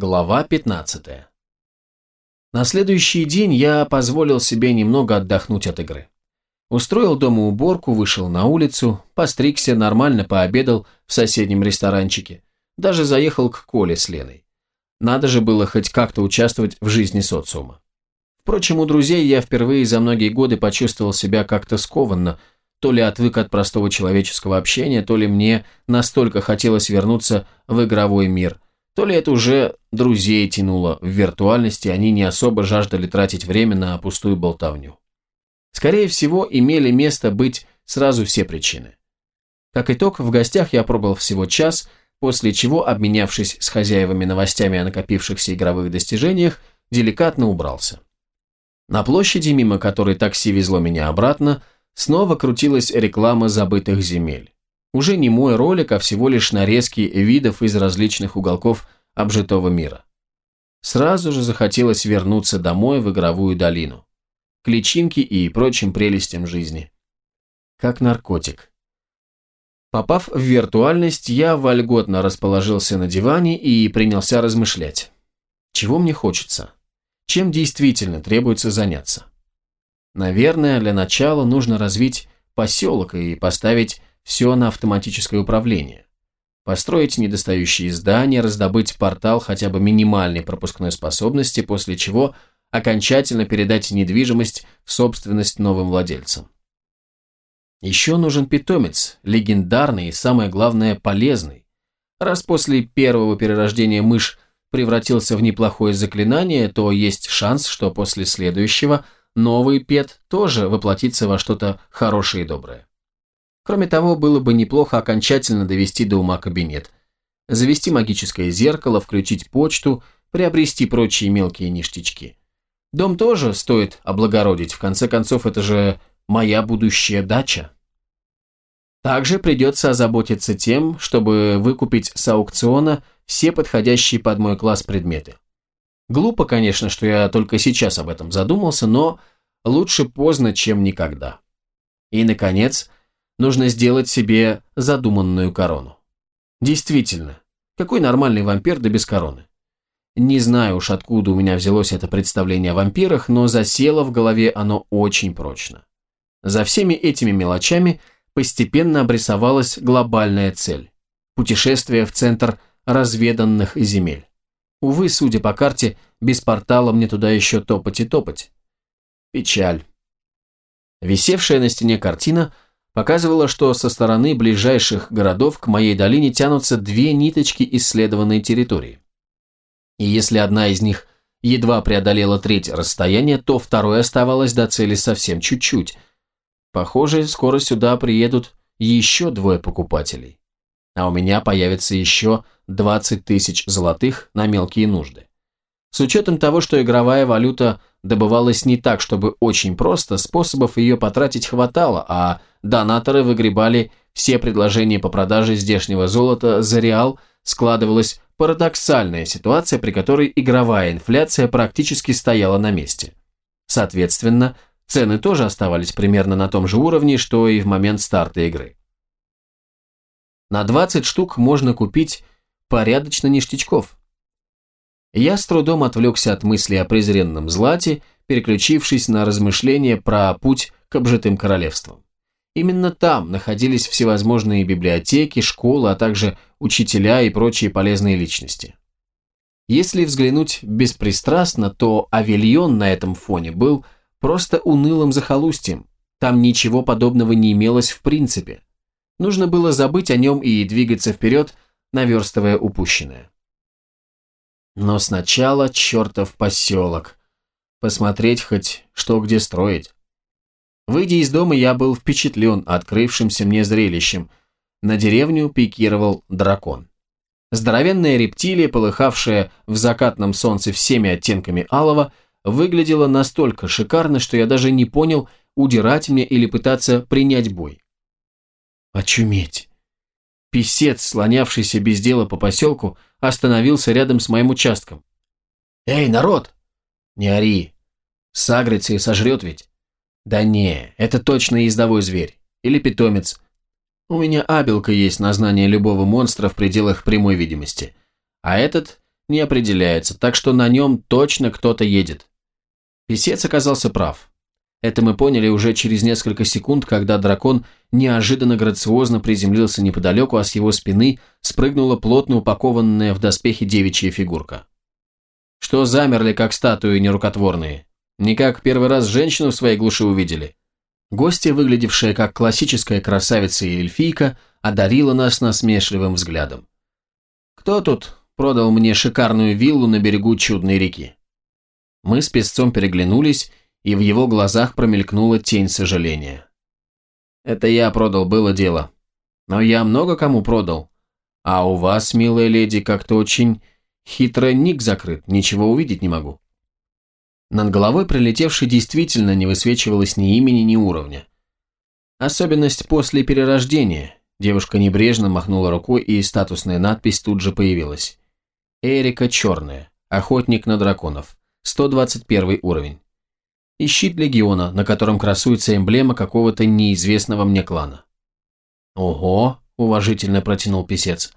Глава 15. На следующий день я позволил себе немного отдохнуть от игры. Устроил дома уборку, вышел на улицу, постригся, нормально пообедал в соседнем ресторанчике. Даже заехал к Коле с Леной. Надо же было хоть как-то участвовать в жизни социума. Впрочем, у друзей я впервые за многие годы почувствовал себя как-то скованно, то ли отвык от простого человеческого общения, то ли мне настолько хотелось вернуться в игровой мир – то ли это уже друзей тянуло в виртуальности, они не особо жаждали тратить время на пустую болтовню. Скорее всего, имели место быть сразу все причины. Как итог, в гостях я пробыл всего час, после чего, обменявшись с хозяевами новостями о накопившихся игровых достижениях, деликатно убрался. На площади, мимо которой такси везло меня обратно, снова крутилась реклама забытых земель. Уже не мой ролик, а всего лишь нарезки видов из различных уголков обжитого мира. Сразу же захотелось вернуться домой в игровую долину. К личинке и прочим прелестям жизни. Как наркотик. Попав в виртуальность, я вольготно расположился на диване и принялся размышлять. Чего мне хочется? Чем действительно требуется заняться? Наверное, для начала нужно развить поселок и поставить все на автоматическое управление. Построить недостающие здания, раздобыть портал хотя бы минимальной пропускной способности, после чего окончательно передать недвижимость в собственность новым владельцам. Еще нужен питомец, легендарный и, самое главное, полезный. Раз после первого перерождения мышь превратился в неплохое заклинание, то есть шанс, что после следующего новый пет тоже воплотится во что-то хорошее и доброе. Кроме того, было бы неплохо окончательно довести до ума кабинет. Завести магическое зеркало, включить почту, приобрести прочие мелкие ништячки. Дом тоже стоит облагородить, в конце концов, это же моя будущая дача. Также придется озаботиться тем, чтобы выкупить с аукциона все подходящие под мой класс предметы. Глупо, конечно, что я только сейчас об этом задумался, но лучше поздно, чем никогда. И, наконец, нужно сделать себе задуманную корону. Действительно, какой нормальный вампир да без короны? Не знаю уж, откуда у меня взялось это представление о вампирах, но засело в голове оно очень прочно. За всеми этими мелочами постепенно обрисовалась глобальная цель – путешествие в центр разведанных земель. Увы, судя по карте, без портала мне туда еще топать и топать. Печаль. Висевшая на стене картина – показывало, что со стороны ближайших городов к моей долине тянутся две ниточки исследованной территории. И если одна из них едва преодолела треть расстояния, то второй оставалось до цели совсем чуть-чуть. Похоже, скоро сюда приедут еще двое покупателей. А у меня появится еще 20 тысяч золотых на мелкие нужды. С учетом того, что игровая валюта добывалась не так, чтобы очень просто, способов ее потратить хватало, а донаторы выгребали все предложения по продаже здешнего золота за реал, складывалась парадоксальная ситуация, при которой игровая инфляция практически стояла на месте. Соответственно, цены тоже оставались примерно на том же уровне, что и в момент старта игры. На 20 штук можно купить порядочно ништячков. Я с трудом отвлекся от мысли о презренном злате, переключившись на размышления про путь к обжитым королевствам. Именно там находились всевозможные библиотеки, школы, а также учителя и прочие полезные личности. Если взглянуть беспристрастно, то Авильон на этом фоне был просто унылым захолустьем. Там ничего подобного не имелось в принципе. Нужно было забыть о нем и двигаться вперед, наверстывая упущенное. Но сначала чертов поселок. Посмотреть хоть что где строить. Выйдя из дома, я был впечатлен открывшимся мне зрелищем. На деревню пикировал дракон. Здоровенная рептилия, полыхавшая в закатном солнце всеми оттенками алого, выглядела настолько шикарно, что я даже не понял, удирать мне или пытаться принять бой. Очуметь. Песец, слонявшийся без дела по поселку, остановился рядом с моим участком. «Эй, народ!» «Не ори! Сагрится и сожрет ведь!» Да не, это точно ездовой зверь. Или питомец. У меня абелка есть на знание любого монстра в пределах прямой видимости. А этот не определяется, так что на нем точно кто-то едет. Песец оказался прав. Это мы поняли уже через несколько секунд, когда дракон неожиданно грациозно приземлился неподалеку, а с его спины спрыгнула плотно упакованная в доспехи девичья фигурка. Что замерли, как статуи нерукотворные? Не как первый раз женщину в своей глуши увидели? Гостья, выглядевшая как классическая красавица и эльфийка, одарила нас насмешливым взглядом. «Кто тут продал мне шикарную виллу на берегу чудной реки?» Мы с песцом переглянулись, и в его глазах промелькнула тень сожаления. «Это я продал, было дело. Но я много кому продал. А у вас, милая леди, как-то очень хитро ник закрыт, ничего увидеть не могу». Над головой прилетевшей действительно не высвечивалось ни имени, ни уровня. Особенность после перерождения. Девушка небрежно махнула рукой, и статусная надпись тут же появилась. Эрика Черная, охотник на драконов, 121 уровень и щит легиона, на котором красуется эмблема какого-то неизвестного мне клана. «Ого!» – уважительно протянул писец.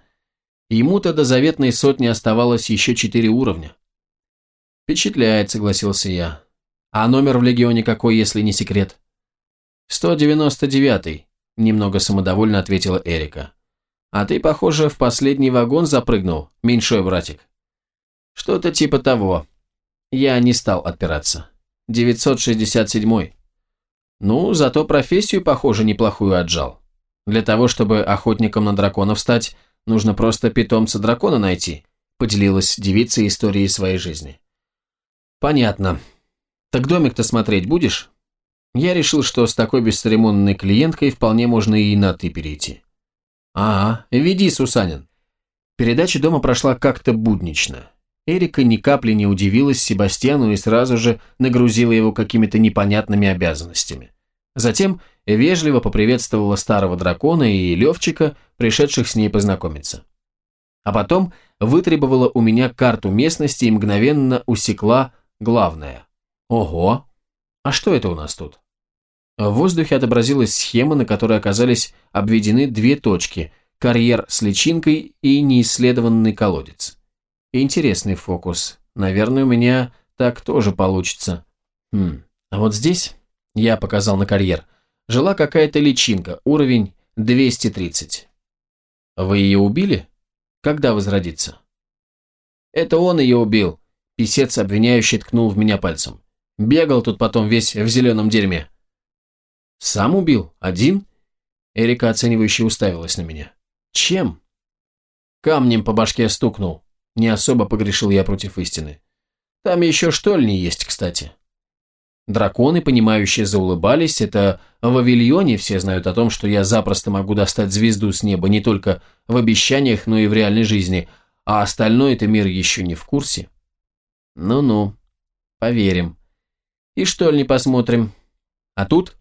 Ему-то до заветной сотни оставалось еще четыре уровня. «Впечатляет», – согласился я. «А номер в легионе какой, если не секрет?» «199-й», – немного самодовольно ответила Эрика. «А ты, похоже, в последний вагон запрыгнул, меньшой братик». «Что-то типа того». Я не стал отпираться. 967. Ну, зато профессию, похоже, неплохую отжал. Для того, чтобы охотником на драконов стать, нужно просто питомца дракона найти, поделилась девица историей своей жизни. Понятно. Так домик-то смотреть будешь? Я решил, что с такой бесцеремонной клиенткой вполне можно и на «ты» перейти. Ага, веди, Сусанин. Передача дома прошла как-то буднично. Эрика ни капли не удивилась Себастьяну и сразу же нагрузила его какими-то непонятными обязанностями. Затем вежливо поприветствовала старого дракона и Левчика, пришедших с ней познакомиться. А потом вытребовала у меня карту местности и мгновенно усекла главное. Ого! А что это у нас тут? В воздухе отобразилась схема, на которой оказались обведены две точки – карьер с личинкой и неисследованный колодец. Интересный фокус. Наверное, у меня так тоже получится. Хм. А вот здесь, я показал на карьер, жила какая-то личинка, уровень 230. Вы ее убили? Когда возродится? Это он ее убил. Писец обвиняющий ткнул в меня пальцем. Бегал тут потом весь в зеленом дерьме. Сам убил? Один? Эрика оценивающе уставилась на меня. Чем? Камнем по башке стукнул. Не особо погрешил я против истины. Там еще штольни есть, кстати. Драконы, понимающие, заулыбались. Это в Авильоне все знают о том, что я запросто могу достать звезду с неба не только в обещаниях, но и в реальной жизни, а остальной это мир еще не в курсе. Ну-ну, поверим. И штольни посмотрим. А тут?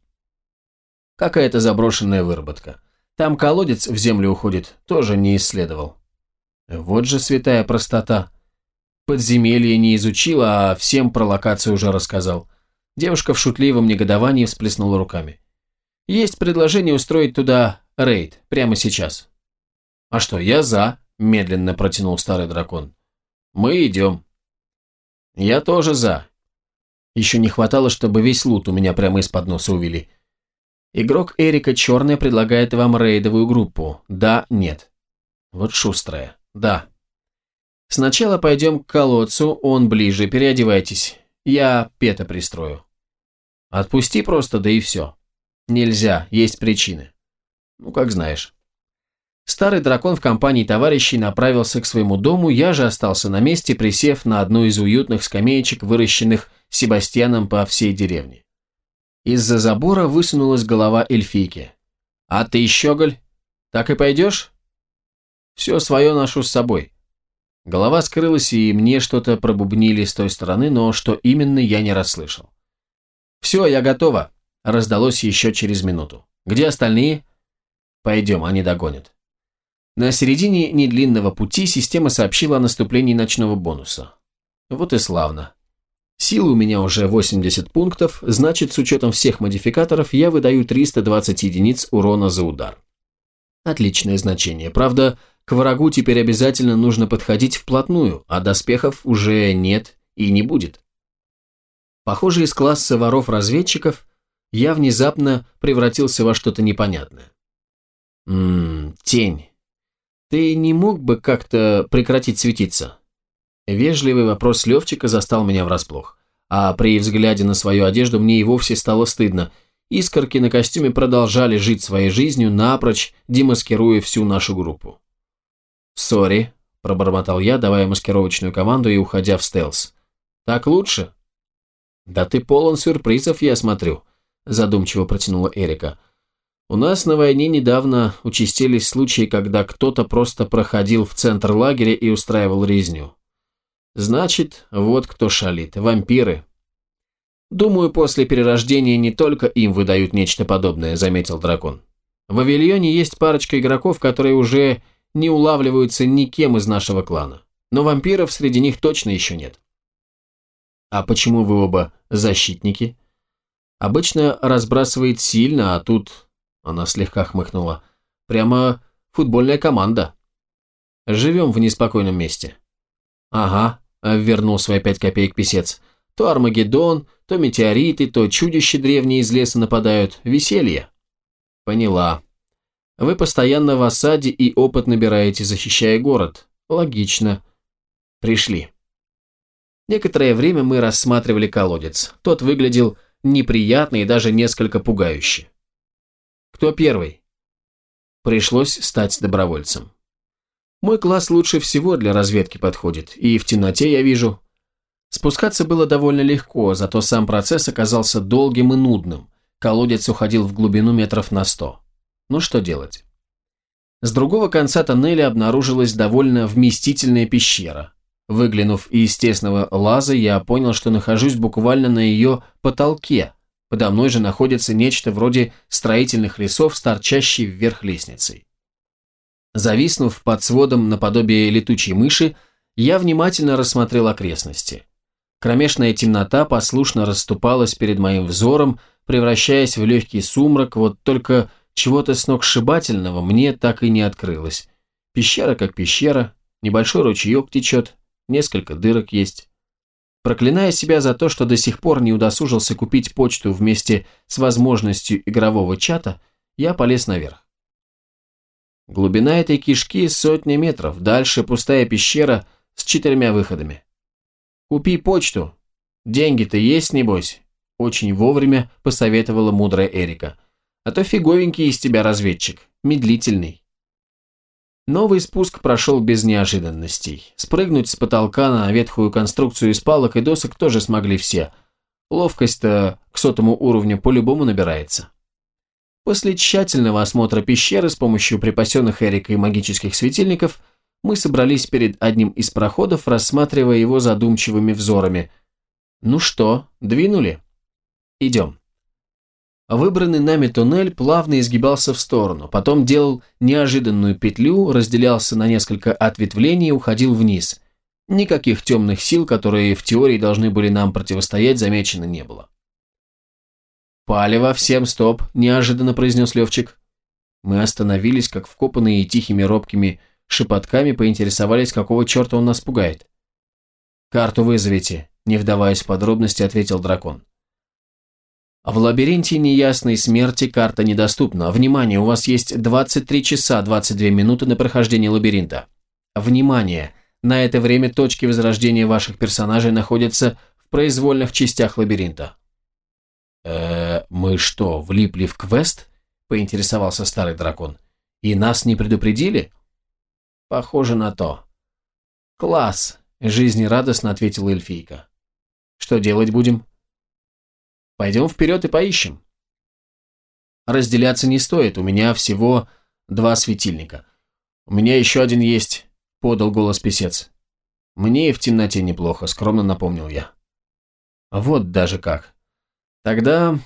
Какая-то заброшенная выработка. Там колодец в землю уходит, тоже не исследовал. Вот же святая простота. Подземелье не изучила, а всем про локацию уже рассказал. Девушка в шутливом негодовании всплеснула руками. Есть предложение устроить туда рейд, прямо сейчас. А что, я за, медленно протянул старый дракон. Мы идем. Я тоже за. Еще не хватало, чтобы весь лут у меня прямо из-под носа увели. Игрок Эрика Черная предлагает вам рейдовую группу. Да, нет. Вот шустрая. Да. Сначала пойдем к колодцу, он ближе, переодевайтесь. Я пета пристрою. Отпусти просто, да и все. Нельзя, есть причины. Ну, как знаешь. Старый дракон в компании товарищей направился к своему дому, я же остался на месте, присев на одну из уютных скамеечек, выращенных Себастьяном по всей деревне. Из-за забора высунулась голова эльфийки. «А ты, щеголь, так и пойдешь?» Все свое ношу с собой. Голова скрылась, и мне что-то пробубнили с той стороны, но что именно, я не расслышал. «Все, я готова», – раздалось еще через минуту. «Где остальные?» «Пойдем, они догонят». На середине недлинного пути система сообщила о наступлении ночного бонуса. Вот и славно. Силы у меня уже 80 пунктов, значит, с учетом всех модификаторов я выдаю 320 единиц урона за удар. Отличное значение, правда, К врагу теперь обязательно нужно подходить вплотную, а доспехов уже нет и не будет. Похоже, из класса воров-разведчиков я внезапно превратился во что-то непонятное. Ммм, тень. Ты не мог бы как-то прекратить светиться? Вежливый вопрос Левчика застал меня врасплох. А при взгляде на свою одежду мне и вовсе стало стыдно. Искорки на костюме продолжали жить своей жизнью, напрочь демаскируя всю нашу группу. «Сори», – пробормотал я, давая маскировочную команду и уходя в стелс. «Так лучше?» «Да ты полон сюрпризов, я смотрю», – задумчиво протянула Эрика. «У нас на войне недавно участились случаи, когда кто-то просто проходил в центр лагеря и устраивал резню. Значит, вот кто шалит. Вампиры. Думаю, после перерождения не только им выдают нечто подобное, заметил дракон. В Авильоне есть парочка игроков, которые уже не улавливаются никем из нашего клана. Но вампиров среди них точно еще нет. А почему вы оба защитники? Обычно разбрасывает сильно, а тут... Она слегка хмыкнула. Прямо футбольная команда. Живем в неспокойном месте. Ага, вернул свои пять копеек писец. То Армагеддон, то метеориты, то чудища древние из леса нападают. Веселье. Поняла. Вы постоянно в осаде и опыт набираете, защищая город. Логично. Пришли. Некоторое время мы рассматривали колодец. Тот выглядел неприятно и даже несколько пугающе. Кто первый? Пришлось стать добровольцем. Мой класс лучше всего для разведки подходит, и в темноте я вижу. Спускаться было довольно легко, зато сам процесс оказался долгим и нудным. Колодец уходил в глубину метров на сто. Ну что делать? С другого конца тоннеля обнаружилась довольно вместительная пещера. Выглянув из тесного лаза, я понял, что нахожусь буквально на ее потолке. Подо мной же находится нечто вроде строительных лесов с торчащей вверх лестницей. Зависнув под сводом наподобие летучей мыши, я внимательно рассмотрел окрестности. Кромешная темнота послушно расступалась перед моим взором, превращаясь в легкий сумрак, вот только чего-то сногсшибательного мне так и не открылось. Пещера как пещера, небольшой ручеек течет, несколько дырок есть. Проклиная себя за то, что до сих пор не удосужился купить почту вместе с возможностью игрового чата, я полез наверх. Глубина этой кишки сотни метров, дальше пустая пещера с четырьмя выходами. Купи почту. Деньги-то есть, небось? Очень вовремя посоветовала мудрая Эрика. А то фиговенький из тебя разведчик, медлительный. Новый спуск прошел без неожиданностей. Спрыгнуть с потолка на ветхую конструкцию из палок и досок тоже смогли все. Ловкость-то к сотому уровню по-любому набирается. После тщательного осмотра пещеры с помощью припасенных Эрикой магических светильников мы собрались перед одним из проходов, рассматривая его задумчивыми взорами. «Ну что, двинули?» «Идем». Выбранный нами туннель плавно изгибался в сторону, потом делал неожиданную петлю, разделялся на несколько ответвлений и уходил вниз. Никаких темных сил, которые в теории должны были нам противостоять, замечено не было. «Палево, всем стоп!» – неожиданно произнес Левчик. Мы остановились, как вкопанные тихими робкими шепотками поинтересовались, какого черта он нас пугает. «Карту вызовите», – не вдаваясь в подробности, ответил дракон. В лабиринте неясной смерти карта недоступна. Внимание, у вас есть 23 часа 22 минуты на прохождение лабиринта. Внимание, на это время точки возрождения ваших персонажей находятся в произвольных частях лабиринта. «Э, мы что, влипли в квест?» – поинтересовался старый дракон. «И нас не предупредили?» «Похоже на то». «Класс!» – жизнерадостно ответила эльфийка. «Что делать будем?» «Пойдем вперед и поищем». «Разделяться не стоит, у меня всего два светильника. У меня еще один есть», – подал голос писец. «Мне и в темноте неплохо», – скромно напомнил я. «Вот даже как. Тогда,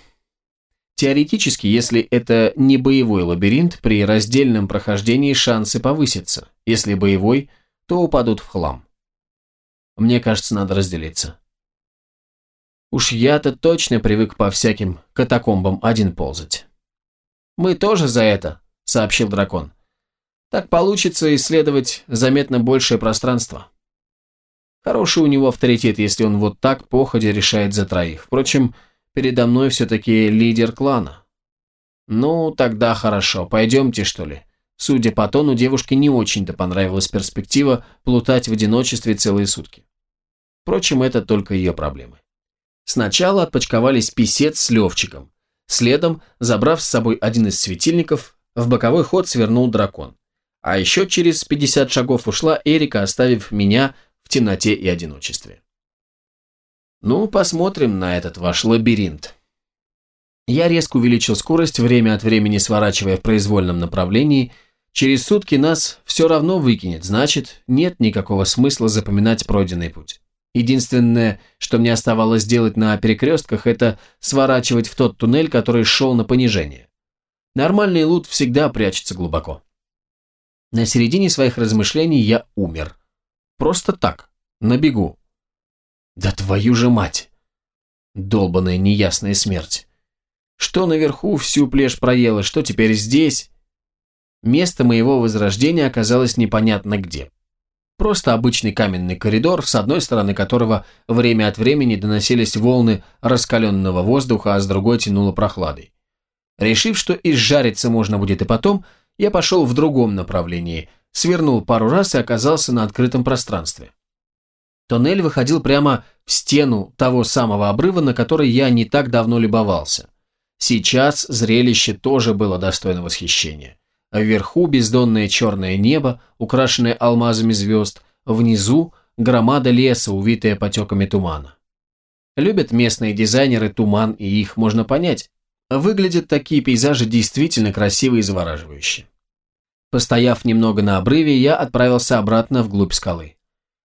теоретически, если это не боевой лабиринт, при раздельном прохождении шансы повысятся. Если боевой, то упадут в хлам. Мне кажется, надо разделиться. Уж я-то точно привык по всяким катакомбам один ползать. «Мы тоже за это», — сообщил дракон. Так получится исследовать заметно большее пространство. Хороший у него авторитет, если он вот так походя решает за троих. Впрочем, передо мной все-таки лидер клана. Ну, тогда хорошо, пойдемте, что ли. Судя по тону, девушке не очень-то понравилась перспектива плутать в одиночестве целые сутки. Впрочем, это только ее проблемы. Сначала отпочковались писец с Левчиком. Следом, забрав с собой один из светильников, в боковой ход свернул дракон. А еще через 50 шагов ушла Эрика, оставив меня в темноте и одиночестве. Ну, посмотрим на этот ваш лабиринт. Я резко увеличил скорость, время от времени сворачивая в произвольном направлении. Через сутки нас все равно выкинет, значит, нет никакого смысла запоминать пройденный путь. Единственное, что мне оставалось делать на перекрестках, это сворачивать в тот туннель, который шел на понижение. Нормальный лут всегда прячется глубоко. На середине своих размышлений я умер. Просто так, на бегу. Да твою же мать! Долбаная неясная смерть. Что наверху всю плешь проела, что теперь здесь? Место моего возрождения оказалось непонятно где. Просто обычный каменный коридор, с одной стороны которого время от времени доносились волны раскаленного воздуха, а с другой тянуло прохладой. Решив, что изжариться можно будет и потом, я пошел в другом направлении, свернул пару раз и оказался на открытом пространстве. Тоннель выходил прямо в стену того самого обрыва, на который я не так давно любовался. Сейчас зрелище тоже было достойно восхищения. Вверху бездонное черное небо, украшенное алмазами звезд, внизу громада леса, увитая потеками тумана. Любят местные дизайнеры туман, и их можно понять. Выглядят такие пейзажи действительно красиво и завораживающе. Постояв немного на обрыве, я отправился обратно вглубь скалы.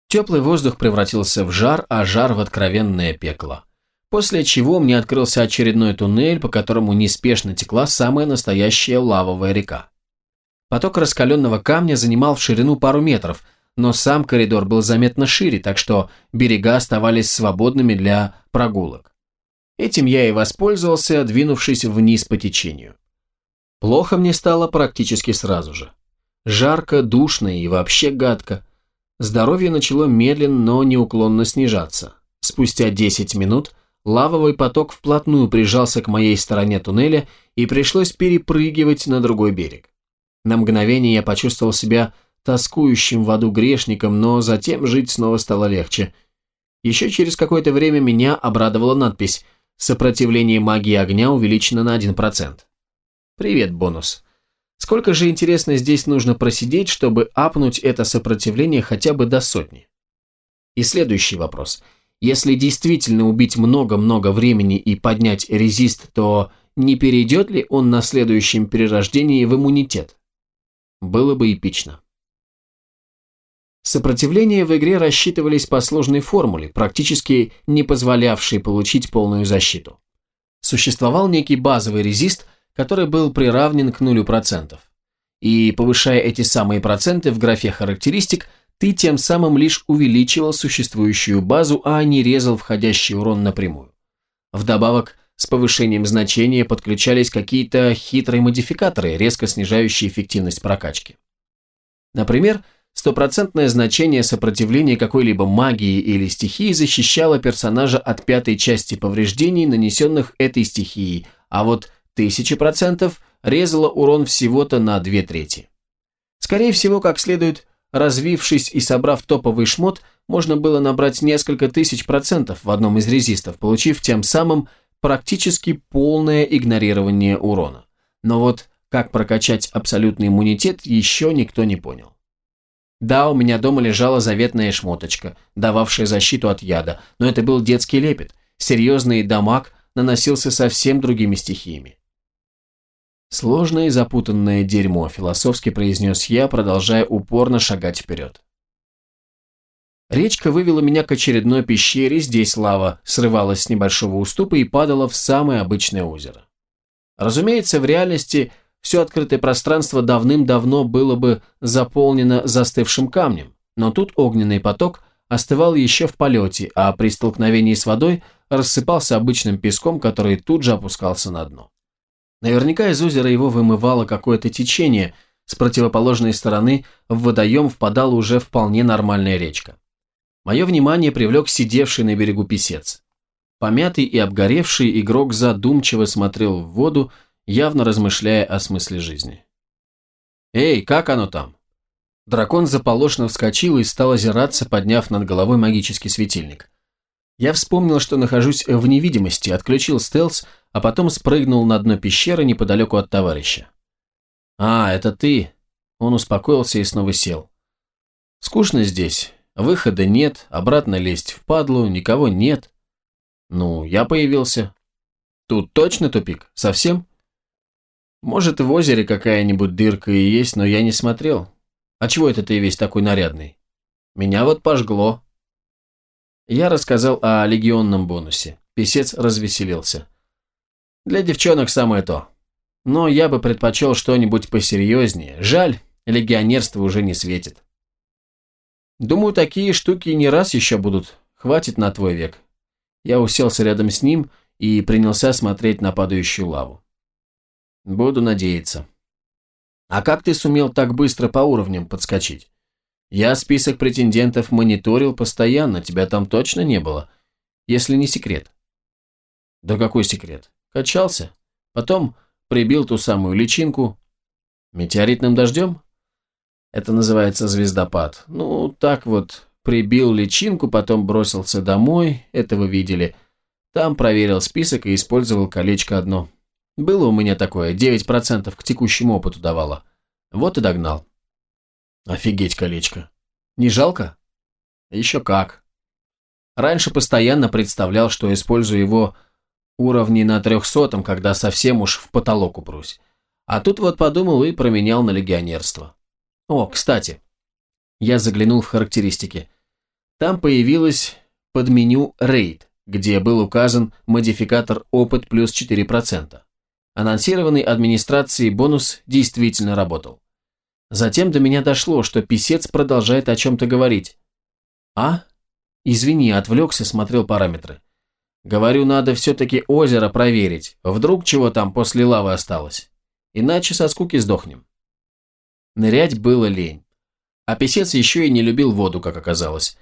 Теплый воздух превратился в жар, а жар в откровенное пекло. После чего мне открылся очередной туннель, по которому неспешно текла самая настоящая лавовая река. Поток раскаленного камня занимал в ширину пару метров, но сам коридор был заметно шире, так что берега оставались свободными для прогулок. Этим я и воспользовался, двинувшись вниз по течению. Плохо мне стало практически сразу же. Жарко, душно и вообще гадко. Здоровье начало медленно, но неуклонно снижаться. Спустя 10 минут лавовый поток вплотную прижался к моей стороне туннеля и пришлось перепрыгивать на другой берег. На мгновение я почувствовал себя тоскующим в аду грешником, но затем жить снова стало легче. Еще через какое-то время меня обрадовала надпись «Сопротивление магии огня увеличено на 1%». Привет, бонус. Сколько же, интересно, здесь нужно просидеть, чтобы апнуть это сопротивление хотя бы до сотни? И следующий вопрос. Если действительно убить много-много времени и поднять резист, то не перейдет ли он на следующем перерождении в иммунитет? Было бы эпично. Сопротивления в игре рассчитывались по сложной формуле, практически не позволявшей получить полную защиту. Существовал некий базовый резист – который был приравнен к нулю процентов. И повышая эти самые проценты в графе характеристик, ты тем самым лишь увеличивал существующую базу, а не резал входящий урон напрямую. Вдобавок, с повышением значения подключались какие-то хитрые модификаторы, резко снижающие эффективность прокачки. Например, стопроцентное значение сопротивления какой-либо магии или стихии защищало персонажа от пятой части повреждений, нанесенных этой стихией, а вот тысячи процентов резала урон всего-то на две трети. Скорее всего, как следует, развившись и собрав топовый шмот, можно было набрать несколько тысяч процентов в одном из резистов, получив тем самым практически полное игнорирование урона. Но вот как прокачать абсолютный иммунитет, еще никто не понял. Да, у меня дома лежала заветная шмоточка, дававшая защиту от яда, но это был детский лепет. Серьезный дамаг наносился совсем другими стихиями. Сложное и запутанное дерьмо, философски произнес я, продолжая упорно шагать вперед. Речка вывела меня к очередной пещере, здесь лава срывалась с небольшого уступа и падала в самое обычное озеро. Разумеется, в реальности все открытое пространство давным-давно было бы заполнено застывшим камнем, но тут огненный поток остывал еще в полете, а при столкновении с водой рассыпался обычным песком, который тут же опускался на дно. Наверняка из озера его вымывало какое-то течение, С противоположной стороны в водоем впадала уже вполне нормальная речка. Мое внимание привлек сидевший на берегу писец. Помятый и обгоревший игрок задумчиво смотрел в воду, явно размышляя о смысле жизни. «Эй, как оно там?» Дракон заполошно вскочил и стал озираться, подняв над головой магический светильник. Я вспомнил, что нахожусь в невидимости, отключил стелс, а потом спрыгнул на дно пещеры неподалеку от товарища. «А, это ты?» Он успокоился и снова сел. «Скучно здесь. Выхода нет, обратно лезть в падлу, никого нет. Ну, я появился. Тут точно тупик? Совсем? Может, в озере какая-нибудь дырка и есть, но я не смотрел. А чего это ты весь такой нарядный? Меня вот пожгло. Я рассказал о легионном бонусе. Песец развеселился. Для девчонок самое то. Но я бы предпочел что-нибудь посерьезнее. Жаль, легионерство уже не светит. Думаю, такие штуки не раз еще будут. Хватит на твой век. Я уселся рядом с ним и принялся смотреть на падающую лаву. Буду надеяться. А как ты сумел так быстро по уровням подскочить? Я список претендентов мониторил постоянно, тебя там точно не было, если не секрет. Да какой секрет? Качался. Потом прибил ту самую личинку. Метеоритным дождем? Это называется звездопад. Ну, так вот, Прибил личинку, потом бросился домой, этого видели. Там проверил список и использовал колечко одно. Было у меня такое, 9% к текущему опыту давало. Вот и догнал. Офигеть колечко. Не жалко? Еще как. Раньше постоянно представлял, что использую его уровни на трехсотом, когда совсем уж в потолок упрусь. А тут вот подумал и променял на легионерство. О, кстати. Я заглянул в характеристики. Там появилось под меню RAID, где был указан модификатор «Опыт плюс 4%». Анонсированный администрацией бонус действительно работал. Затем до меня дошло, что писец продолжает о чем-то говорить. «А? Извини, отвлекся, смотрел параметры. Говорю, надо все-таки озеро проверить, вдруг чего там после лавы осталось. Иначе со скуки сдохнем». Нырять было лень. А писец еще и не любил воду, как оказалось.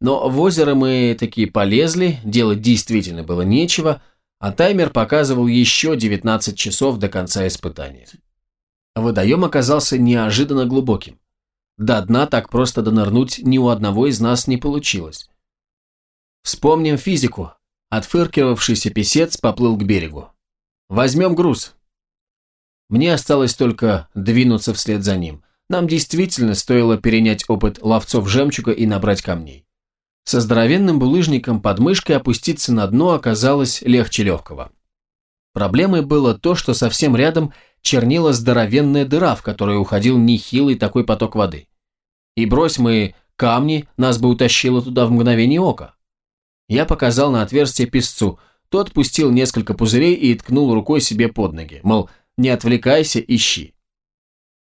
Но в озеро мы такие полезли, делать действительно было нечего, а таймер показывал еще 19 часов до конца испытания. Водоем оказался неожиданно глубоким. До дна так просто донырнуть ни у одного из нас не получилось. Вспомним физику. Отфыркивавшийся писец поплыл к берегу. Возьмем груз. Мне осталось только двинуться вслед за ним. Нам действительно стоило перенять опыт ловцов жемчуга и набрать камней. Со здоровенным булыжником под мышкой опуститься на дно оказалось легче легкого. Проблемой было то, что совсем рядом чернила здоровенная дыра, в которую уходил нехилый такой поток воды. И брось мы камни, нас бы утащило туда в мгновение ока. Я показал на отверстие песцу, тот пустил несколько пузырей и ткнул рукой себе под ноги, мол, не отвлекайся, ищи.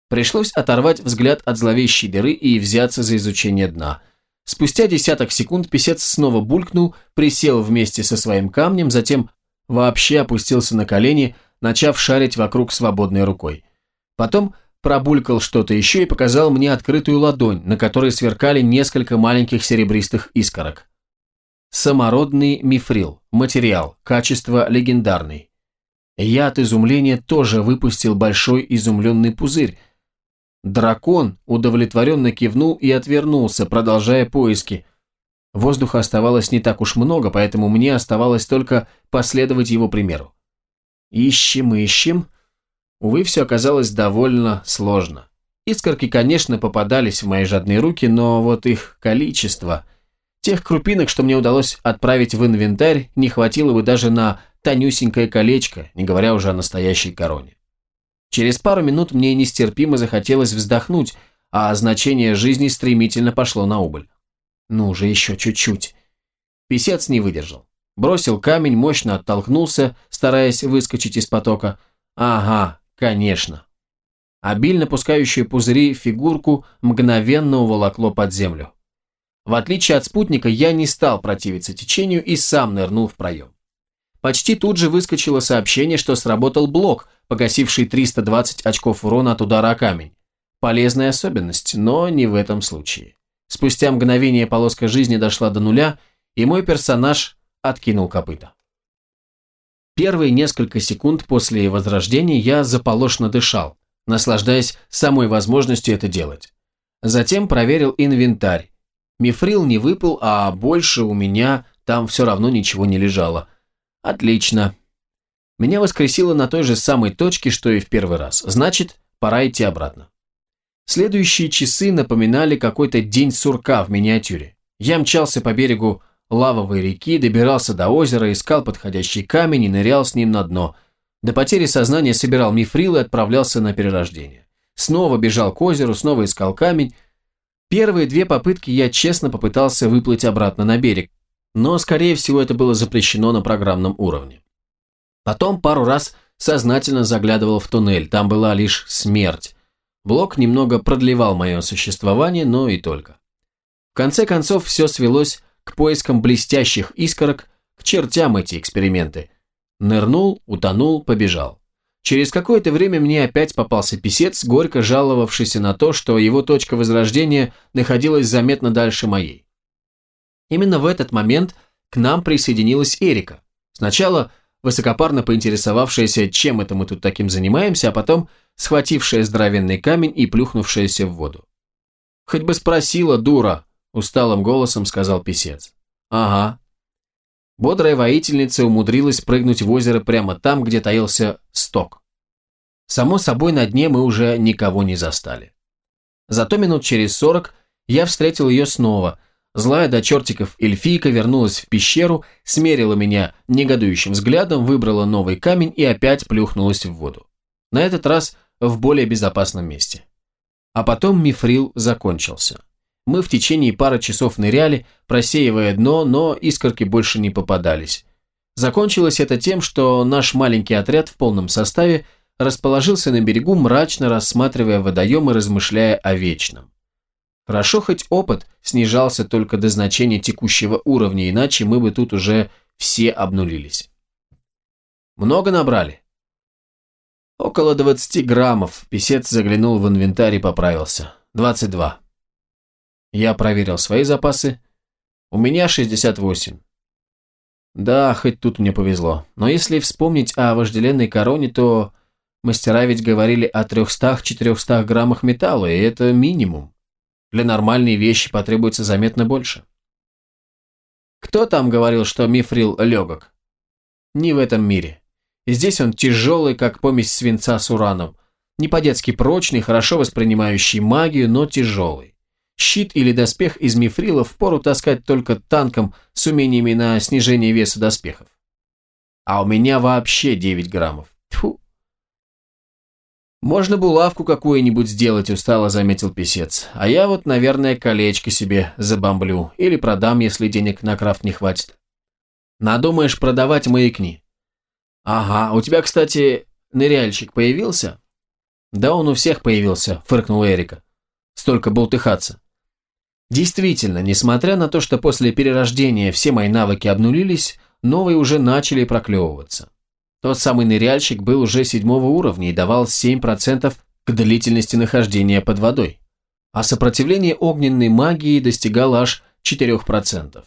Пришлось оторвать взгляд от зловещей дыры и взяться за изучение дна – Спустя десяток секунд писец снова булькнул, присел вместе со своим камнем, затем вообще опустился на колени, начав шарить вокруг свободной рукой. Потом пробулькал что-то еще и показал мне открытую ладонь, на которой сверкали несколько маленьких серебристых искорок. Самородный мифрил, материал, качество легендарный. Я от изумления тоже выпустил большой изумленный пузырь, Дракон удовлетворенно кивнул и отвернулся, продолжая поиски. Воздуха оставалось не так уж много, поэтому мне оставалось только последовать его примеру. Ищем, ищем. Увы, все оказалось довольно сложно. Искорки, конечно, попадались в мои жадные руки, но вот их количество... Тех крупинок, что мне удалось отправить в инвентарь, не хватило бы даже на тонюсенькое колечко, не говоря уже о настоящей короне. Через пару минут мне нестерпимо захотелось вздохнуть, а значение жизни стремительно пошло на убыль. Ну же, еще чуть-чуть. Песец не выдержал. Бросил камень, мощно оттолкнулся, стараясь выскочить из потока. Ага, конечно. Обильно пускающую пузыри фигурку мгновенно уволокло под землю. В отличие от спутника, я не стал противиться течению и сам нырнул в проем. Почти тут же выскочило сообщение, что сработал блок, погасивший 320 очков урона от удара о камень. Полезная особенность, но не в этом случае. Спустя мгновение полоска жизни дошла до нуля, и мой персонаж откинул копыта. Первые несколько секунд после возрождения я заполошно дышал, наслаждаясь самой возможностью это делать. Затем проверил инвентарь. Мифрил не выпал, а больше у меня там все равно ничего не лежало. Отлично. Меня воскресило на той же самой точке, что и в первый раз. Значит, пора идти обратно. Следующие часы напоминали какой-то день сурка в миниатюре. Я мчался по берегу лавовой реки, добирался до озера, искал подходящий камень и нырял с ним на дно. До потери сознания собирал мифрил и отправлялся на перерождение. Снова бежал к озеру, снова искал камень. Первые две попытки я честно попытался выплыть обратно на берег, но, скорее всего, это было запрещено на программном уровне. Потом пару раз сознательно заглядывал в туннель, там была лишь смерть. Блок немного продлевал мое существование, но и только. В конце концов, все свелось к поискам блестящих искорок, к чертям эти эксперименты. Нырнул, утонул, побежал. Через какое-то время мне опять попался писец, горько жаловавшийся на то, что его точка возрождения находилась заметно дальше моей. Именно в этот момент к нам присоединилась Эрика. Сначала высокопарно поинтересовавшаяся, чем это мы тут таким занимаемся, а потом схватившая здоровенный камень и плюхнувшаяся в воду. «Хоть бы спросила, дура!» Усталым голосом сказал писец. Ага. Бодрая воительница умудрилась прыгнуть в озеро прямо там, где таился сток. Само собой, на дне мы уже никого не застали. Зато минут через сорок я встретил ее снова. Злая до чертиков эльфийка вернулась в пещеру, смерила меня негодующим взглядом, выбрала новый камень и опять плюхнулась в воду. На этот раз в более безопасном месте. А потом мифрил закончился. Мы в течение пары часов ныряли, просеивая дно, но искорки больше не попадались. Закончилось это тем, что наш маленький отряд в полном составе расположился на берегу, мрачно рассматривая водоем и размышляя о вечном. Хорошо хоть опыт снижался только до значения текущего уровня, иначе мы бы тут уже все обнулились. Много набрали? Около 20 граммов. Песец заглянул в инвентарь и поправился. 22. Я проверил свои запасы. У меня 68. Да, хоть тут мне повезло. Но если вспомнить о вожделенной короне, то мастера ведь говорили о 300-400 граммах металла, и это минимум. Для нормальной вещи потребуется заметно больше. Кто там говорил, что мифрил легок? Не в этом мире. Здесь он тяжелый, как помесь свинца с ураном. Не по-детски прочный, хорошо воспринимающий магию, но тяжелый. Щит или доспех из мифрила впору таскать только танком с умениями на снижение веса доспехов. А у меня вообще 9 граммов. Тьфу. Можно булавку какую-нибудь сделать, устало заметил писец. А я вот, наверное, колечко себе забомблю. Или продам, если денег на крафт не хватит. Надумаешь продавать маякни. Ага, у тебя, кстати, ныряльщик появился? Да он у всех появился, фыркнул Эрика. Столько болтыхаться. Действительно, несмотря на то, что после перерождения все мои навыки обнулились, новые уже начали проклевываться. Тот самый ныряльщик был уже седьмого уровня и давал 7% к длительности нахождения под водой, а сопротивление огненной магии достигало аж 4%.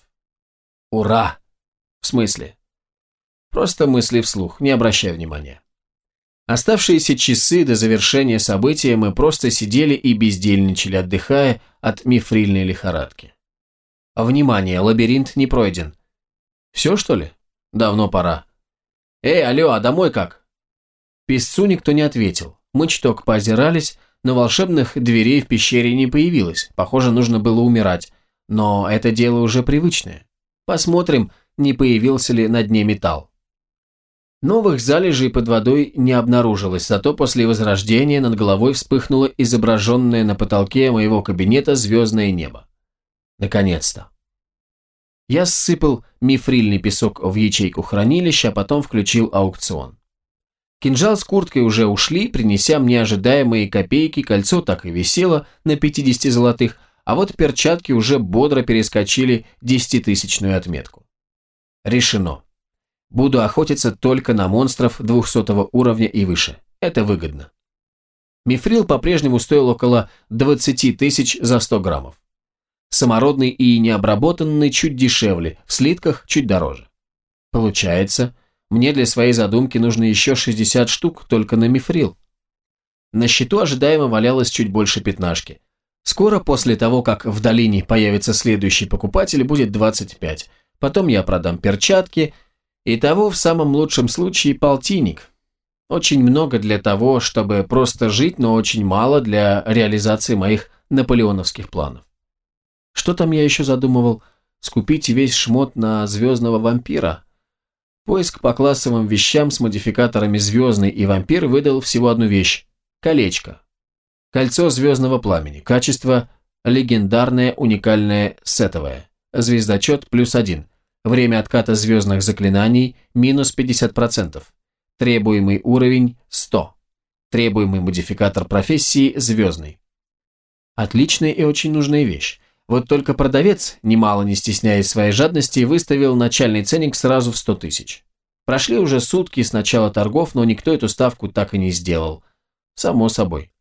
Ура! В смысле? Просто мысли вслух, не обращай внимания. Оставшиеся часы до завершения события мы просто сидели и бездельничали, отдыхая от мифрильной лихорадки. Внимание, лабиринт не пройден. Все, что ли? Давно пора. Эй, алло, а домой как? Песцу никто не ответил. Мы чуток поозирались, но волшебных дверей в пещере не появилось. Похоже, нужно было умирать. Но это дело уже привычное. Посмотрим, не появился ли на дне металл. Новых залежей под водой не обнаружилось, зато после возрождения над головой вспыхнуло изображенное на потолке моего кабинета звездное небо. Наконец-то. Я ссыпал мифрильный песок в ячейку хранилища, а потом включил аукцион. Кинжал с курткой уже ушли, принеся мне ожидаемые копейки, кольцо так и висело на 50 золотых, а вот перчатки уже бодро перескочили десятитысячную отметку. Решено. Буду охотиться только на монстров 200 уровня и выше. Это выгодно. Мифрил по-прежнему стоил около 20 тысяч за 100 граммов. Самородный и необработанный чуть дешевле, в слитках чуть дороже. Получается, мне для своей задумки нужно еще 60 штук только на мифрил. На счету ожидаемо валялось чуть больше пятнашки. Скоро после того, как в долине появится следующий покупатель, будет 25. Потом я продам перчатки. И того в самом лучшем случае полтинник. Очень много для того, чтобы просто жить, но очень мало для реализации моих наполеоновских планов. Что там я еще задумывал? Скупить весь шмот на звездного вампира? Поиск по классовым вещам с модификаторами «Звездный» и «Вампир» выдал всего одну вещь – колечко. Кольцо звездного пламени. Качество легендарное, уникальное, сетовое. Звездочет плюс один. Время отката звездных заклинаний минус 50%. Требуемый уровень 100. Требуемый модификатор профессии звездный. Отличная и очень нужная вещь. Вот только продавец, немало не стесняясь своей жадности, выставил начальный ценник сразу в 100 тысяч. Прошли уже сутки с начала торгов, но никто эту ставку так и не сделал. Само собой.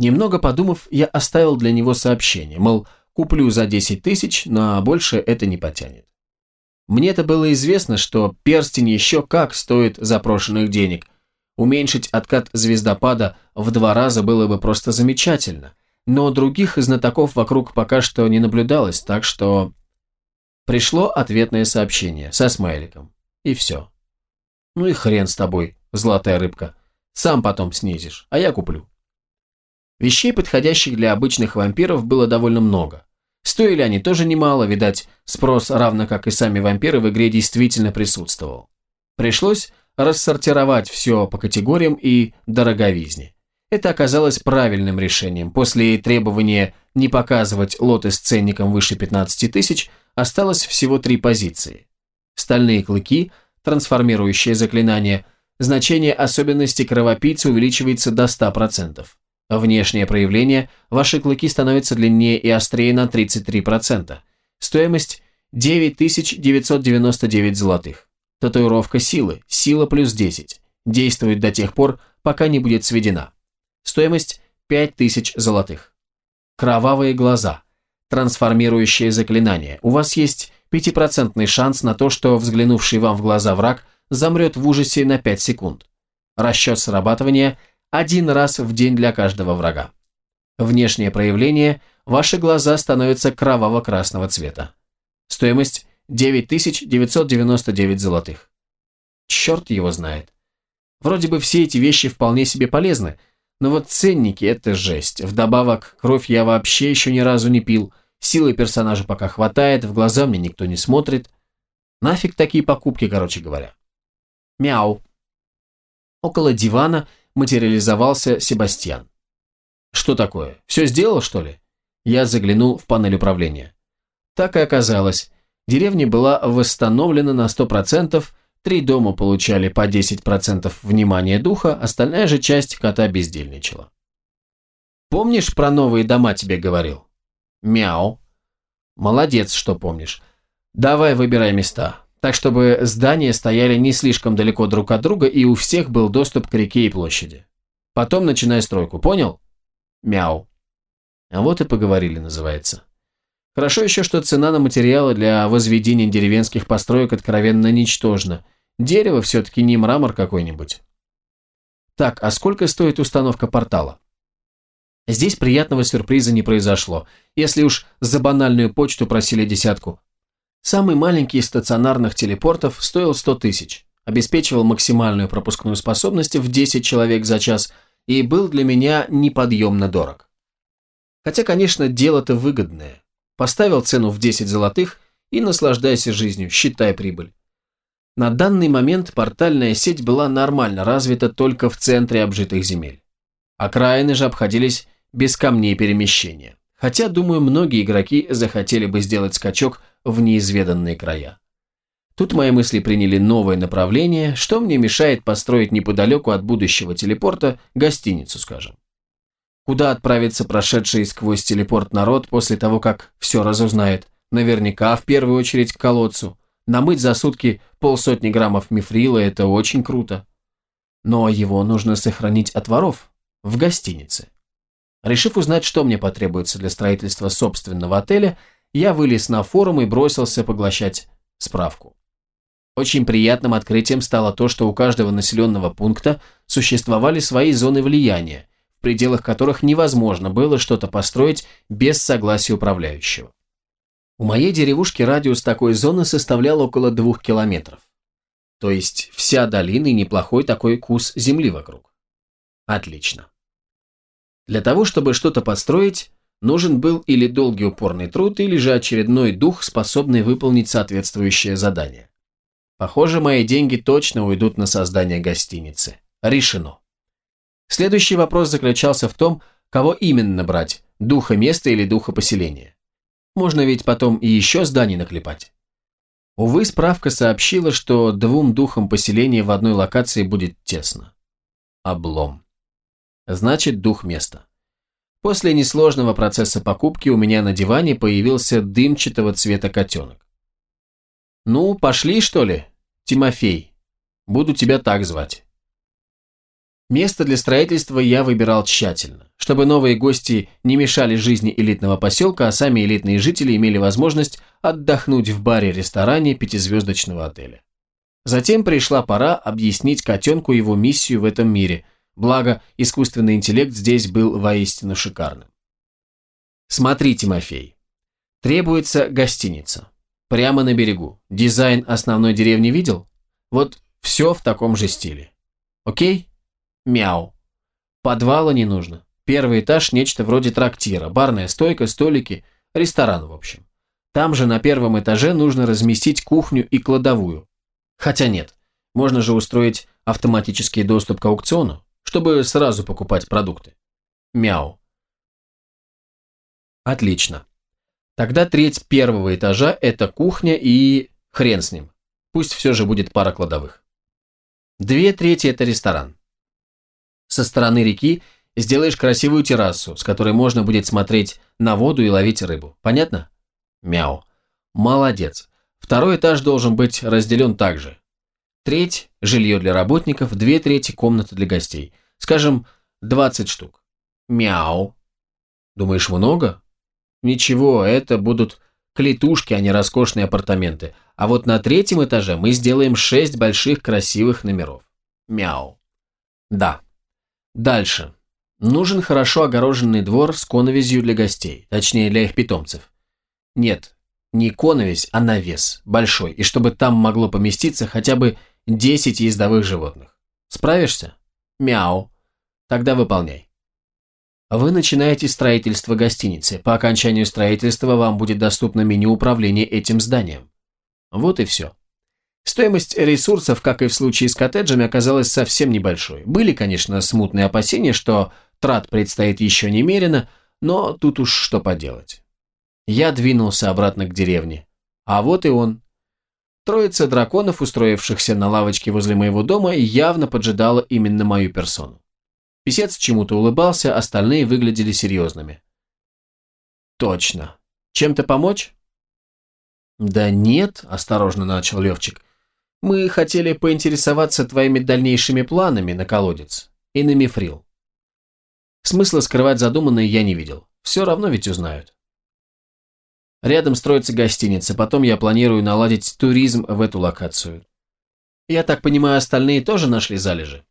Немного подумав, я оставил для него сообщение, мол, куплю за 10 тысяч, но больше это не потянет. Мне-то было известно, что перстень еще как стоит запрошенных денег. Уменьшить откат звездопада в два раза было бы просто замечательно. Но других знатоков вокруг пока что не наблюдалось, так что... Пришло ответное сообщение со смайликом. И все. Ну и хрен с тобой, золотая рыбка. Сам потом снизишь, а я куплю. Вещей, подходящих для обычных вампиров, было довольно много. Стоили они тоже немало, видать, спрос, равно как и сами вампиры, в игре действительно присутствовал. Пришлось рассортировать все по категориям и дороговизне. Это оказалось правильным решением. После требования не показывать лоты с ценником выше 15 тысяч, осталось всего три позиции. Стальные клыки, трансформирующее заклинание, значение особенностей кровопийцы увеличивается до 100%. Внешнее проявление – ваши клыки становятся длиннее и острее на 33%. Стоимость – 9999 золотых. Татуировка силы, сила плюс 10. Действует до тех пор, пока не будет сведена. Стоимость – 5000 золотых. Кровавые глаза. Трансформирующее заклинание. У вас есть 5% шанс на то, что взглянувший вам в глаза враг замрет в ужасе на 5 секунд. Расчет срабатывания – один раз в день для каждого врага. Внешнее проявление – ваши глаза становятся кроваво-красного цвета. Стоимость – 9999 золотых. Черт его знает. Вроде бы все эти вещи вполне себе полезны, но вот ценники – это жесть. Вдобавок, кровь я вообще еще ни разу не пил, силы персонажа пока хватает, в глаза мне никто не смотрит. Нафиг такие покупки, короче говоря. Мяу. Около дивана – материализовался Себастьян. «Что такое? Все сделал, что ли?» Я заглянул в панель управления. Так и оказалось. Деревня была восстановлена на 100%, три дома получали по 10% внимания духа, остальная же часть кота бездельничала. «Помнишь, про новые дома тебе говорил?» «Мяу». «Молодец, что помнишь. Давай выбирай места так чтобы здания стояли не слишком далеко друг от друга и у всех был доступ к реке и площади. Потом начинай стройку, понял? Мяу. А вот и поговорили, называется. Хорошо еще, что цена на материалы для возведения деревенских построек откровенно ничтожна. Дерево все-таки не мрамор какой-нибудь. Так, а сколько стоит установка портала? Здесь приятного сюрприза не произошло. Если уж за банальную почту просили десятку, Самый маленький из стационарных телепортов стоил 100 тысяч, обеспечивал максимальную пропускную способность в 10 человек за час и был для меня неподъемно дорог. Хотя, конечно, дело-то выгодное. Поставил цену в 10 золотых и наслаждайся жизнью, считай прибыль. На данный момент портальная сеть была нормально развита только в центре обжитых земель. Окраины же обходились без камней перемещения. Хотя, думаю, многие игроки захотели бы сделать скачок в неизведанные края. Тут мои мысли приняли новое направление, что мне мешает построить неподалеку от будущего телепорта гостиницу, скажем. Куда отправится прошедший сквозь телепорт народ после того, как все разузнает? Наверняка в первую очередь к колодцу. Намыть за сутки полсотни граммов мифрила – это очень круто. Но его нужно сохранить от воров. в гостинице. Решив узнать, что мне потребуется для строительства собственного отеля, я вылез на форум и бросился поглощать справку. Очень приятным открытием стало то, что у каждого населенного пункта существовали свои зоны влияния, в пределах которых невозможно было что-то построить без согласия управляющего. У моей деревушки радиус такой зоны составлял около двух километров. То есть вся долина и неплохой такой кус земли вокруг. Отлично. Для того, чтобы что-то построить, нужен был или долгий упорный труд, или же очередной дух, способный выполнить соответствующее задание. Похоже, мои деньги точно уйдут на создание гостиницы. Решено. Следующий вопрос заключался в том, кого именно брать, духа места или духа поселения. Можно ведь потом и еще зданий наклепать. Увы, справка сообщила, что двум духам поселения в одной локации будет тесно. Облом. Значит, дух места. После несложного процесса покупки у меня на диване появился дымчатого цвета котенок. «Ну, пошли, что ли?» Тимофей. Буду тебя так звать. Место для строительства я выбирал тщательно, чтобы новые гости не мешали жизни элитного поселка, а сами элитные жители имели возможность отдохнуть в баре-ресторане пятизвездочного отеля. Затем пришла пора объяснить котенку его миссию в этом мире, благо искусственный интеллект здесь был воистину шикарным. Смотри, Тимофей, требуется гостиница. Прямо на берегу. Дизайн основной деревни видел? Вот все в таком же стиле. Окей? Мяу. Подвала не нужно. Первый этаж – нечто вроде трактира, барная стойка, столики, ресторан в общем. Там же на первом этаже нужно разместить кухню и кладовую. Хотя нет, можно же устроить автоматический доступ к аукциону, чтобы сразу покупать продукты. Мяу. Отлично. Тогда треть первого этажа – это кухня и... хрен с ним. Пусть все же будет пара кладовых. Две трети – это ресторан. Со стороны реки сделаешь красивую террасу, с которой можно будет смотреть на воду и ловить рыбу. Понятно? Мяу. Молодец. Второй этаж должен быть разделен также. Треть – жилье для работников, две трети – комната для гостей. Скажем, 20 штук. Мяу. Думаешь, много? Ничего, это будут клетушки, а не роскошные апартаменты. А вот на третьем этаже мы сделаем шесть больших красивых номеров. Мяу. Да. Дальше. Нужен хорошо огороженный двор с коновизью для гостей, точнее для их питомцев. Нет, не коновизь, а навес, большой, и чтобы там могло поместиться хотя бы 10 ездовых животных. Справишься? Мяу. Тогда выполняй. Вы начинаете строительство гостиницы. По окончанию строительства вам будет доступно меню управления этим зданием. Вот и все. Стоимость ресурсов, как и в случае с коттеджами, оказалась совсем небольшой. Были, конечно, смутные опасения, что трат предстоит еще немерено, но тут уж что поделать. Я двинулся обратно к деревне. А вот и он. Троица драконов, устроившихся на лавочке возле моего дома, явно поджидала именно мою персону. Песец чему-то улыбался, остальные выглядели серьезными. «Точно. Чем-то помочь?» «Да нет», – осторожно начал Левчик. «Мы хотели поинтересоваться твоими дальнейшими планами на колодец и на мифрил». Смысла скрывать задуманное я не видел. Все равно ведь узнают. Рядом строится гостиница, потом я планирую наладить туризм в эту локацию. Я так понимаю, остальные тоже нашли залежи?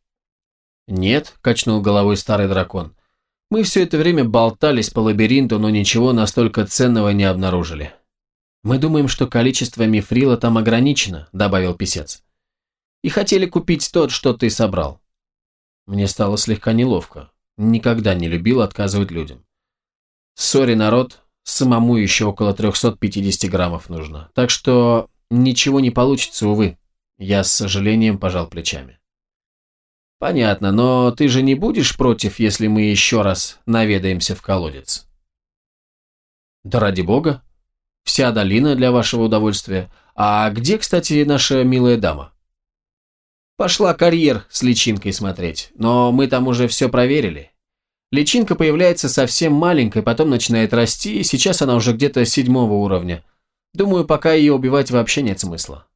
«Нет», – качнул головой старый дракон. «Мы все это время болтались по лабиринту, но ничего настолько ценного не обнаружили». «Мы думаем, что количество мифрила там ограничено», – добавил писец. «И хотели купить тот, что ты собрал». Мне стало слегка неловко. Никогда не любил отказывать людям. «Сори, народ, самому еще около 350 граммов нужно. Так что ничего не получится, увы». Я с сожалением пожал плечами. Понятно, но ты же не будешь против, если мы еще раз наведаемся в колодец? Да ради бога. Вся долина для вашего удовольствия. А где, кстати, наша милая дама? Пошла карьер с личинкой смотреть, но мы там уже все проверили. Личинка появляется совсем маленькой, потом начинает расти, и сейчас она уже где-то седьмого уровня. Думаю, пока ее убивать вообще нет смысла.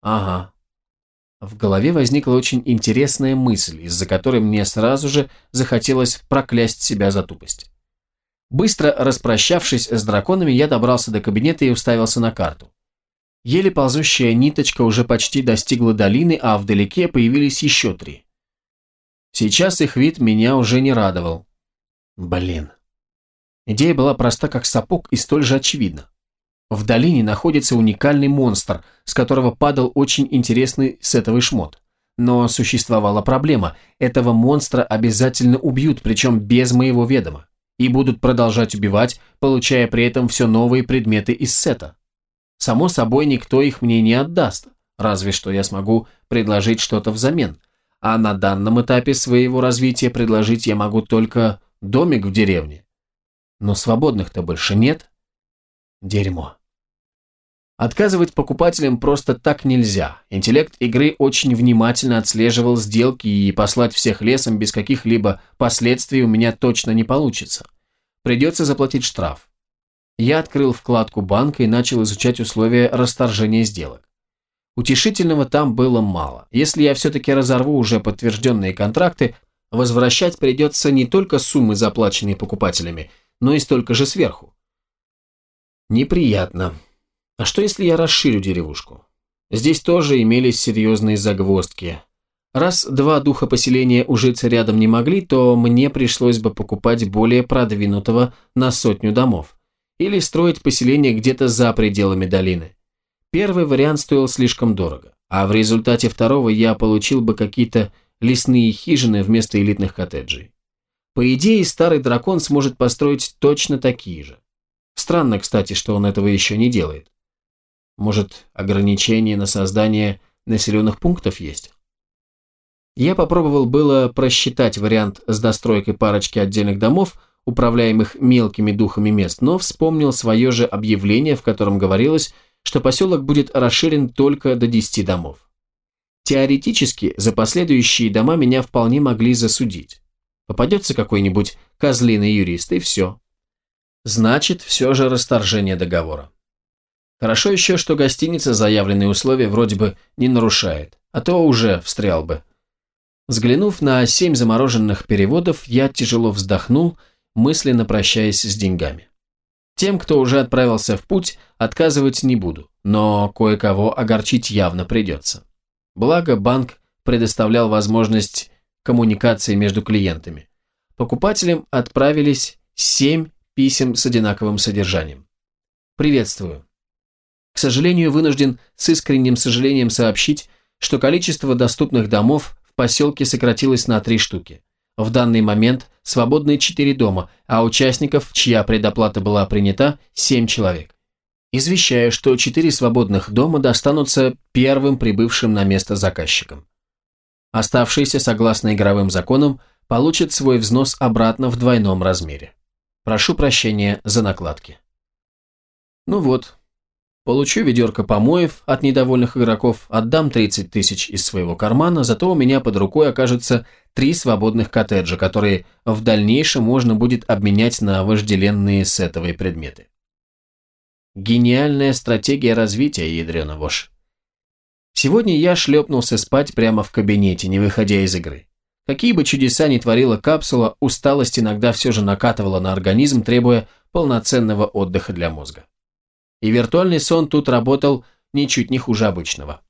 Ага. В голове возникла очень интересная мысль, из-за которой мне сразу же захотелось проклясть себя за тупость. Быстро распрощавшись с драконами, я добрался до кабинета и уставился на карту. Еле ползущая ниточка уже почти достигла долины, а вдалеке появились еще три. Сейчас их вид меня уже не радовал. Блин. Идея была проста как сапог и столь же очевидна. В долине находится уникальный монстр, с которого падал очень интересный сетовый шмот. Но существовала проблема. Этого монстра обязательно убьют, причем без моего ведома. И будут продолжать убивать, получая при этом все новые предметы из сета. Само собой, никто их мне не отдаст, разве что я смогу предложить что-то взамен. А на данном этапе своего развития предложить я могу только домик в деревне. Но свободных-то больше нет. Дерьмо. Отказывать покупателям просто так нельзя. Интеллект игры очень внимательно отслеживал сделки и послать всех лесом без каких-либо последствий у меня точно не получится. Придется заплатить штраф. Я открыл вкладку банка и начал изучать условия расторжения сделок. Утешительного там было мало. Если я все-таки разорву уже подтвержденные контракты, возвращать придется не только суммы, заплаченные покупателями, но и столько же сверху. Неприятно. А что если я расширю деревушку? Здесь тоже имелись серьезные загвоздки. Раз два духа поселения ужиться рядом не могли, то мне пришлось бы покупать более продвинутого на сотню домов. Или строить поселение где-то за пределами долины. Первый вариант стоил слишком дорого, а в результате второго я получил бы какие-то лесные хижины вместо элитных коттеджей. По идее, старый дракон сможет построить точно такие же. Странно, кстати, что он этого еще не делает. Может, ограничения на создание населенных пунктов есть? Я попробовал было просчитать вариант с достройкой парочки отдельных домов, управляемых мелкими духами мест, но вспомнил свое же объявление, в котором говорилось, что поселок будет расширен только до 10 домов. Теоретически, за последующие дома меня вполне могли засудить. Попадется какой-нибудь козлиный юрист, и все. Значит, все же расторжение договора. Хорошо еще, что гостиница заявленные условия вроде бы не нарушает, а то уже встрял бы. Взглянув на семь замороженных переводов, я тяжело вздохнул, мысленно прощаясь с деньгами. Тем, кто уже отправился в путь, отказывать не буду, но кое-кого огорчить явно придется. Благо, банк предоставлял возможность коммуникации между клиентами. Покупателям отправились семь писем с одинаковым содержанием. «Приветствую. К сожалению, вынужден с искренним сожалением сообщить, что количество доступных домов в поселке сократилось на три штуки. В данный момент свободны четыре дома, а участников, чья предоплата была принята, семь человек. Извещаю, что четыре свободных дома достанутся первым прибывшим на место заказчикам. Оставшиеся, согласно игровым законам, получат свой взнос обратно в двойном размере. Прошу прощения за накладки. Ну вот, Получу ведерко помоев от недовольных игроков, отдам 30 тысяч из своего кармана, зато у меня под рукой окажется три свободных коттеджа, которые в дальнейшем можно будет обменять на вожделенные сетовые предметы. Гениальная стратегия развития, ядрена вошь. Сегодня я шлепнулся спать прямо в кабинете, не выходя из игры. Какие бы чудеса ни творила капсула, усталость иногда все же накатывала на организм, требуя полноценного отдыха для мозга. И виртуальный сон тут работал ничуть не хуже обычного.